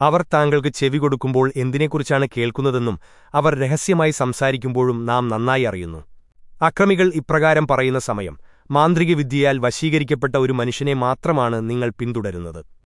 അവർ താങ്കൾക്ക് ചെവി കൊടുക്കുമ്പോൾ എന്തിനെക്കുറിച്ചാണ് കേൾക്കുന്നതെന്നും അവർ രഹസ്യമായി സംസാരിക്കുമ്പോഴും നാം നന്നായി അറിയുന്നു. അക്രമികൾ ഇപ്രകാരം പറയുന്ന സമയം മാന്ത്രികവിദ്യയാൽ വശീകരിക്കപ്പെട്ട ഒരു മനുഷ്യനെ മാത്രമാണ് നിങ്ങൾ പിന്തുടരുന്നത്.